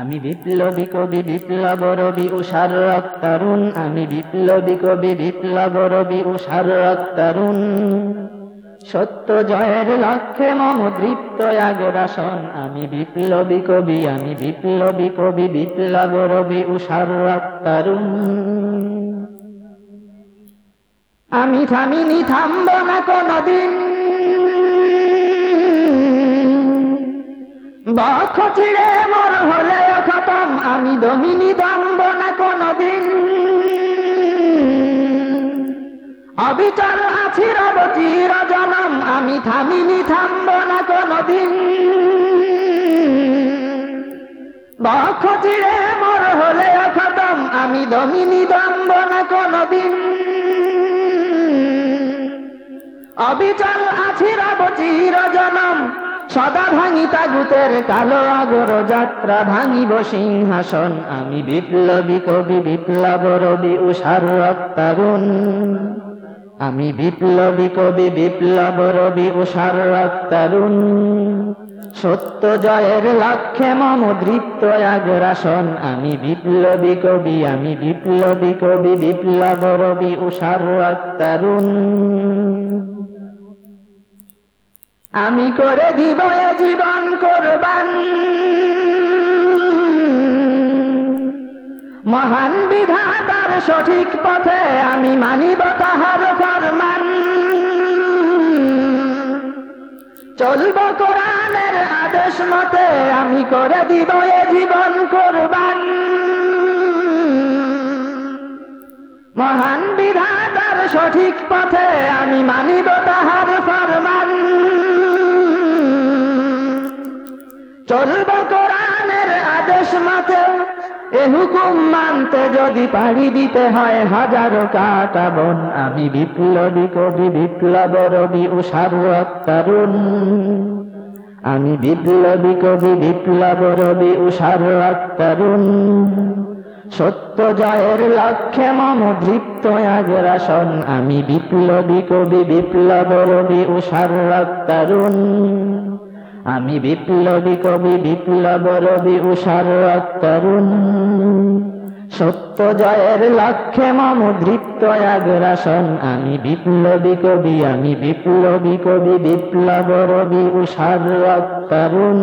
আমি বিপ্লবী কবি বিপ্লব রবি উষার তরুণ আমি বিপ্লবী কবি বিপ্লব রবি উষার তরুণ সত্য জয়ের লক্ষ্যে মম দৃপ্ত আগরাসন, আমি বিপ্লবী কবি, আমি বিপ্লবী কবি বিপ্লব রবি উষার তরুণ আমি থামিনি, থামব না কোনদিন। বক্ষ ছিড়ে হলে খতম, আমি দমিনি দম্ব না কোনদিন। অবিচল আছি রব জনম, আমি থামিনি, থামব না কোনদিন। বক্ষ ছিড়ে মর হলে খতম, আমি দমিনি দম্ব না কোনদিন। অবিচল আছি রব চির জনম সদা ভাঙি তাগুতের কালো আগর যাত্রা ভাঙিব সিংহাসন। আমি বিপ্লবী কবি, বিপ্লব রবি, উষার রক্তাগুন আমি বিপ্লবী কবি, বিপ্লব রবি, উষার রক্তারুণ। সত্য জয়ের লক্ষ্যে মম দৃপ্ত আগ্রাসন। আমি বিপ্লবী কবি, আমি বিপ্লবী কবি, বিপ্লব রবি, উষার রক্তারুণ। আমি করে দিব জীবন করবান। মহান বিধাতার সঠিক পথে আমি মানিব তাহার ফরমান। চলব কোরআনের আদেশ মতে আমি করে দিব এ জীবন করবান। মহান বিধাতার সঠিক পথে আমি মানিব তাহার ফরমান। চলব কোরআনের আদেশ মতে এ হুকুম মানতে যদি পাড়ি দিতে হয় হাজারো কাটাবন আমি বিপ্লবী কবি, বিপ্লব রবি, উষার তরুণ আমি বিপ্লবী কবি, বিপ্লব রবি, উষার তরুণ সত্য জয়ের লক্ষ্যে মম দৃপ্ত আগ্রাসন আমি বিপ্লবী কবি, বিপ্লব রবি, উষার তরুণ আমি বিপ্লবী কবি বিপ্লব রবি উষার তরুণ সত্য জয়ের লক্ষ্যে মম দৃপ্ত আগ্রাসন। আমি বিপ্লবী কবি, আমি বিপ্লবী কবি, বিপ্লব রবি উষার তরুণ